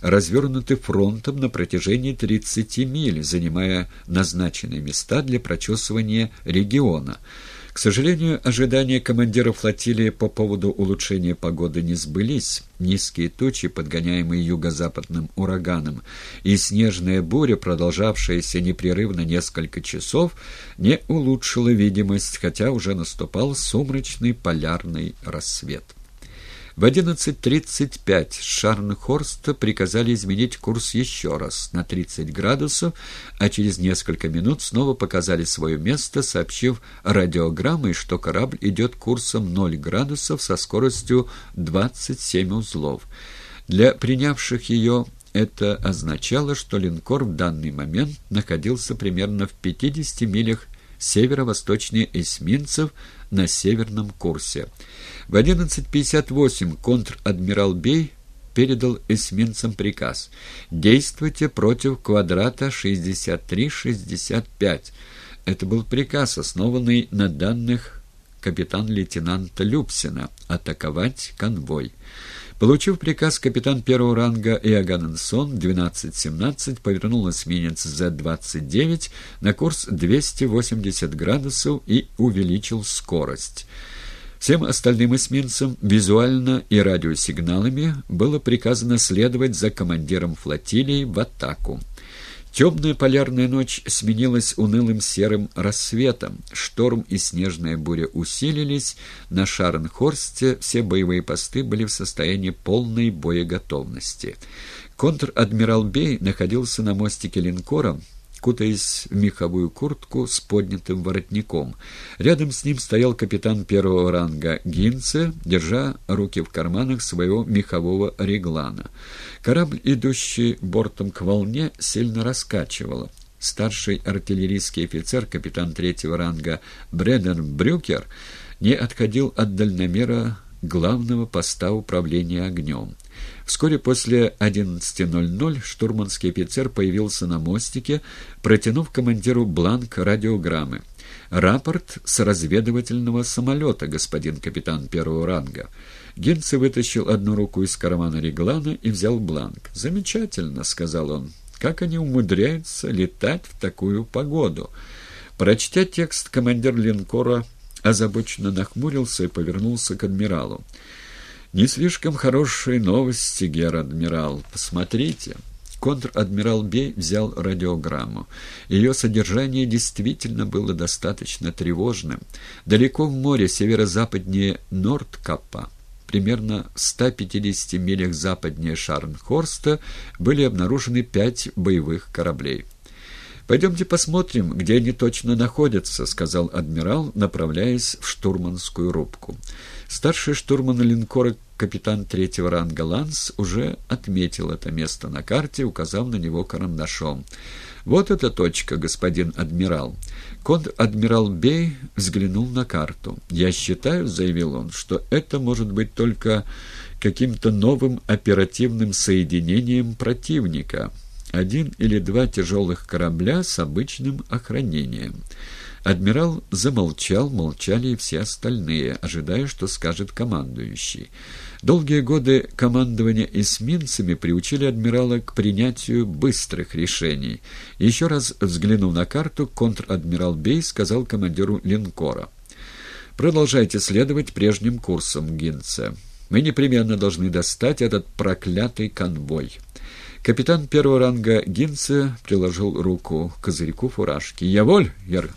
развернуты фронтом на протяжении 30 миль, занимая назначенные места для прочесывания региона. К сожалению, ожидания командира флотилии по поводу улучшения погоды не сбылись. Низкие тучи, подгоняемые юго-западным ураганом, и снежная буря, продолжавшаяся непрерывно несколько часов, не улучшила видимость, хотя уже наступал сумрачный полярный рассвет. В 11.35 с Шарнхорста приказали изменить курс еще раз на 30 градусов, а через несколько минут снова показали свое место, сообщив радиограммой, что корабль идет курсом 0 градусов со скоростью 27 узлов. Для принявших ее это означало, что линкор в данный момент находился примерно в 50 милях северо-восточнее эсминцев на северном курсе. В 11.58 контр-адмирал Бей передал эсминцам приказ «Действуйте против квадрата 63-65». Это был приказ, основанный на данных капитан-лейтенанта Люпсина «Атаковать конвой». Получив приказ, капитан первого ранга Иоганнсон 12-17 повернул эсминец Z-29 на курс 280 градусов и увеличил скорость. Всем остальным эсминцам визуально и радиосигналами было приказано следовать за командиром флотилии в атаку. Темная полярная ночь сменилась унылым серым рассветом. Шторм и снежная буря усилились. На Шарнхорсте все боевые посты были в состоянии полной боеготовности. Контр-адмирал Бей находился на мостике линкора, кутаясь в меховую куртку с поднятым воротником. Рядом с ним стоял капитан первого ранга Гинце, держа руки в карманах своего мехового реглана. Корабль, идущий бортом к волне, сильно раскачивало. Старший артиллерийский офицер, капитан третьего ранга Бреннер Брюкер, не отходил от дальномера главного поста управления огнем. Вскоре после 11.00 штурманский офицер появился на мостике, протянув командиру бланк радиограммы. «Рапорт с разведывательного самолета, господин капитан первого ранга». Генце вытащил одну руку из кармана реглана и взял бланк. «Замечательно», — сказал он. «Как они умудряются летать в такую погоду?» Прочтя текст, командир линкора озабоченно нахмурился и повернулся к адмиралу. «Не слишком хорошие новости, гер-адмирал. Посмотрите». Контр-адмирал Бей взял радиограмму. Ее содержание действительно было достаточно тревожным. Далеко в море, северо-западнее Нордкапа, примерно в 150 милях западнее Шарнхорста, были обнаружены пять боевых кораблей. «Пойдемте посмотрим, где они точно находятся», — сказал адмирал, направляясь в штурманскую рубку. Старший штурман линкора капитан третьего ранга Ланс уже отметил это место на карте, указав на него карандашом. «Вот эта точка, господин адмирал». Конт-адмирал Бей взглянул на карту. «Я считаю, — заявил он, — что это может быть только каким-то новым оперативным соединением противника» один или два тяжелых корабля с обычным охранением. Адмирал замолчал, молчали и все остальные, ожидая, что скажет командующий. Долгие годы командования эсминцами приучили адмирала к принятию быстрых решений. Еще раз взглянув на карту, контр-адмирал Бей сказал командиру линкора. «Продолжайте следовать прежним курсом, Гинце. Мы непременно должны достать этот проклятый конвой». Капитан первого ранга Гинце приложил руку к козырьку фуражки. «Я воль, яр